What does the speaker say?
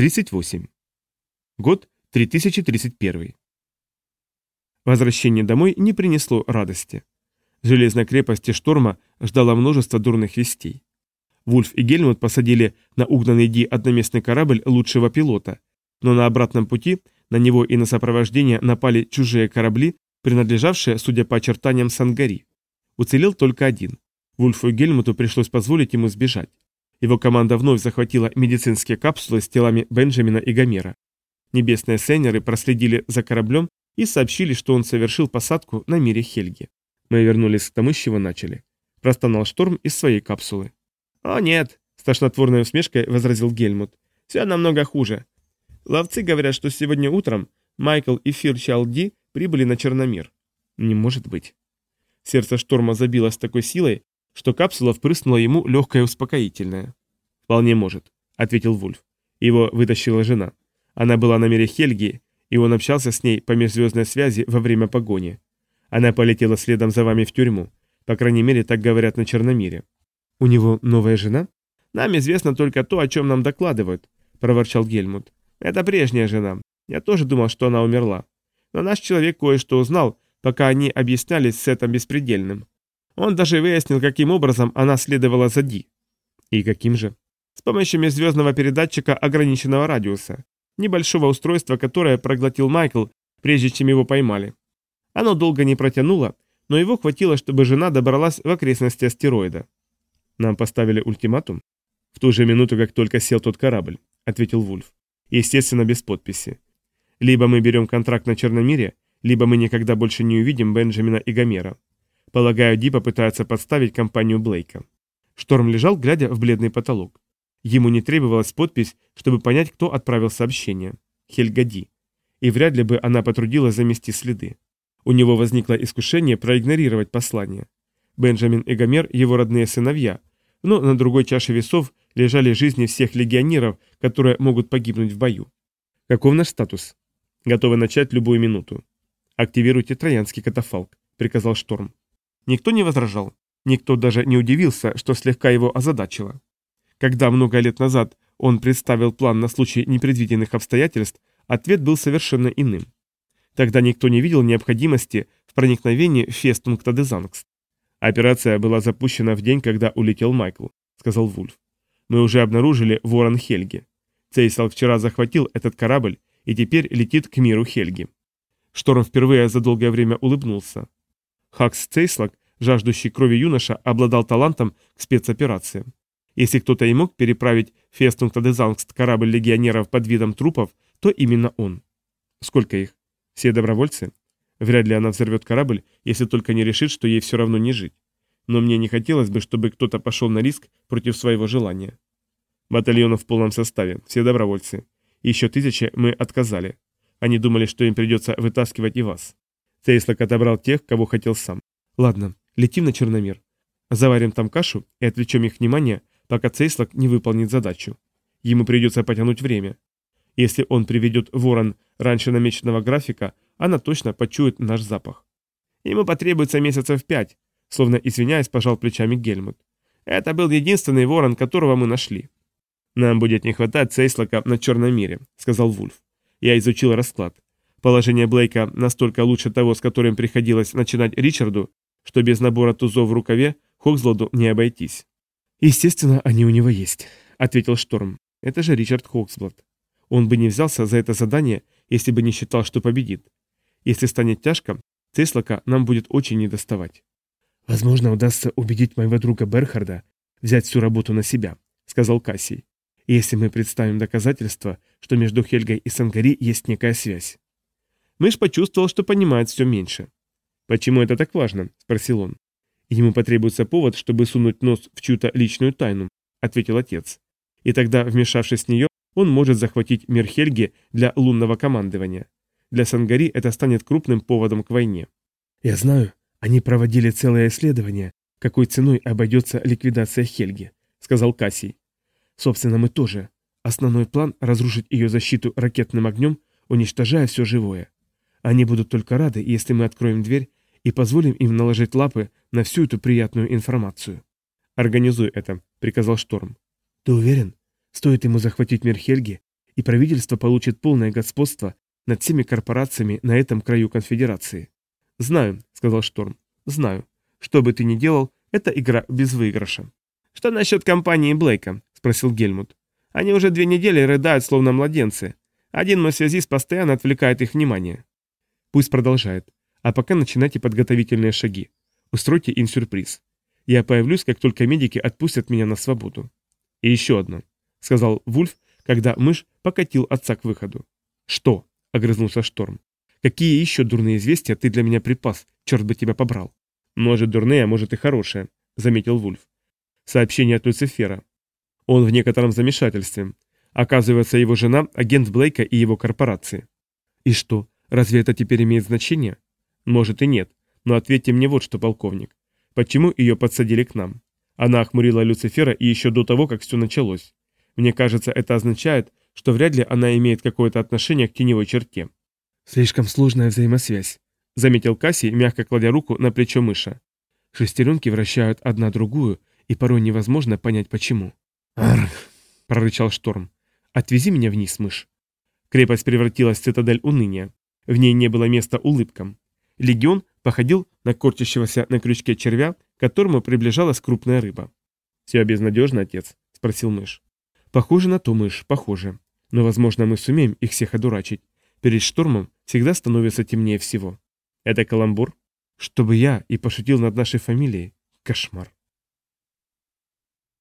38. Год 3031. Возвращение домой не принесло радости. Железной крепости шторма ждала множество дурных вестей. Вульф и Гельмут посадили на угнанный Ди одноместный корабль лучшего пилота, но на обратном пути на него и на сопровождение напали чужие корабли, принадлежавшие, судя по очертаниям, Сангари. Уцелел только один. Вульфу и Гельмуту пришлось позволить ему сбежать. Его команда вновь захватила медицинские капсулы с телами Бенджамина и Гомера. Небесные сенеры проследили за кораблем и сообщили, что он совершил посадку на мире Хельги. Мы вернулись к тому, с чего начали. Простонал Шторм из своей капсулы. «О нет!» – с тошнотворной усмешкой возразил Гельмут. «Все намного хуже. Ловцы говорят, что сегодня утром Майкл и Фир Чалди прибыли на Черномир». «Не может быть». Сердце Шторма забилось такой силой, что капсула впрыснула ему легкое успокоительное. «Вполне может», — ответил Вульф. Его вытащила жена. Она была на мире Хельги, и он общался с ней по межзвездной связи во время погони. Она полетела следом за вами в тюрьму. По крайней мере, так говорят на Черномире. У него новая жена? Нам известно только то, о чем нам докладывают, проворчал Гельмут. Это прежняя жена. Я тоже думал, что она умерла. Но наш человек кое-что узнал, пока они объяснялись с этим беспредельным. Он даже выяснил, каким образом она следовала за Ди. И каким же? с помощью межзвездного передатчика ограниченного радиуса, небольшого устройства, которое проглотил Майкл, прежде чем его поймали. Оно долго не протянуло, но его хватило, чтобы жена добралась в окрестности астероида. «Нам поставили ультиматум?» «В ту же минуту, как только сел тот корабль», — ответил Вульф. «Естественно, без подписи. Либо мы берем контракт на Черномире, либо мы никогда больше не увидим Бенджамина и Гомера. Полагаю, Ди попытается подставить компанию Блейка». Шторм лежал, глядя в бледный потолок. Ему не требовалась подпись, чтобы понять, кто отправил сообщение. Хельгади. И вряд ли бы она потрудилась замести следы. У него возникло искушение проигнорировать послание. Бенджамин и Гомер – его родные сыновья, но на другой чаше весов лежали жизни всех легионеров, которые могут погибнуть в бою. Каков наш статус? Готовы начать любую минуту. Активируйте троянский катафалк, приказал Шторм. Никто не возражал. Никто даже не удивился, что слегка его озадачило. Когда много лет назад он представил план на случай непредвиденных обстоятельств, ответ был совершенно иным. Тогда никто не видел необходимости в проникновении в Фестунг Тадезангст. «Операция была запущена в день, когда улетел Майкл», — сказал Вульф. «Мы уже обнаружили ворон Хельги. Цейслак вчера захватил этот корабль и теперь летит к миру Хельги». Шторм впервые за долгое время улыбнулся. Хакс Цейслак, жаждущий крови юноша, обладал талантом к спецоперациям. Если кто-то и мог переправить Фестунг Тодесангст корабль легионеров под видом трупов, то именно он. Сколько их? Все добровольцы? Вряд ли она взорвет корабль, если только не решит, что ей все равно не жить. Но мне не хотелось бы, чтобы кто-то пошел на риск против своего желания. Батальона в полном составе, все добровольцы. Еще тысячи мы отказали. Они думали, что им придется вытаскивать и вас. Цейслок отобрал тех, кого хотел сам. Ладно, летим на Черномир. Заварим там кашу и отвлечем их внимание пока Цейслак не выполнит задачу. Ему придется потянуть время. Если он приведет ворон раньше намеченного графика, она точно почует наш запах. Ему потребуется месяцев пять, словно извиняясь, пожал плечами Гельмут. Это был единственный ворон, которого мы нашли. Нам будет не хватать Цейслака на Черном мире, сказал Вульф. Я изучил расклад. Положение Блейка настолько лучше того, с которым приходилось начинать Ричарду, что без набора тузов в рукаве Хоксладу не обойтись. «Естественно, они у него есть», — ответил Шторм. «Это же Ричард Хоксблад. Он бы не взялся за это задание, если бы не считал, что победит. Если станет тяжко, Теслака нам будет очень недоставать». «Возможно, удастся убедить моего друга Берхарда взять всю работу на себя», — сказал Кассий. «Если мы представим доказательства, что между Хельгой и Сангари есть некая связь». Мышь почувствовал, что понимает все меньше. «Почему это так важно?» – спросил он. Ему потребуется повод, чтобы сунуть нос в чью-то личную тайну, ответил отец. И тогда, вмешавшись в нее, он может захватить мир Хельги для лунного командования. Для Сангари это станет крупным поводом к войне. Я знаю, они проводили целое исследование, какой ценой обойдется ликвидация Хельги, сказал Кассий. Собственно, мы тоже. Основной план – разрушить ее защиту ракетным огнем, уничтожая все живое. Они будут только рады, если мы откроем дверь и позволим им наложить лапы на всю эту приятную информацию. «Организуй это», — приказал Шторм. «Ты уверен? Стоит ему захватить мир Хельги, и правительство получит полное господство над всеми корпорациями на этом краю конфедерации». «Знаю», — сказал Шторм, — «знаю. Что бы ты ни делал, это игра без выигрыша». «Что насчет компании Блейка?» — спросил Гельмут. «Они уже две недели рыдают, словно младенцы. Один мой связист постоянно отвлекает их внимание». «Пусть продолжает. А пока начинайте подготовительные шаги. Устройте им сюрприз. Я появлюсь, как только медики отпустят меня на свободу. И еще одно, — сказал Вульф, когда мышь покатил отца к выходу. Что? — огрызнулся Шторм. Какие еще дурные известия ты для меня припас? Черт бы тебя побрал. Может, дурные, а может и хорошие, — заметил Вульф. Сообщение от Люцифера. Он в некотором замешательстве. Оказывается, его жена — агент Блейка и его корпорации. И что, разве это теперь имеет значение? Может и нет, но ответьте мне вот что, полковник. Почему ее подсадили к нам? Она охмурила Люцифера и еще до того, как все началось. Мне кажется, это означает, что вряд ли она имеет какое-то отношение к теневой черте. Слишком сложная взаимосвязь, заметил Касси, мягко кладя руку на плечо мыша. Шестеренки вращают одна другую, и порой невозможно понять почему. Арх! прорычал шторм. Отвези меня вниз, мышь. Крепость превратилась в цитадель уныния. В ней не было места улыбкам. Легион походил на корчащегося на крючке червя, к которому приближалась крупная рыба. «Все безнадежно, отец?» – спросил мышь. «Похоже на то, мышь, похоже. Но, возможно, мы сумеем их всех одурачить. Перед штормом всегда становится темнее всего». «Это каламбур?» «Чтобы я и пошутил над нашей фамилией. Кошмар».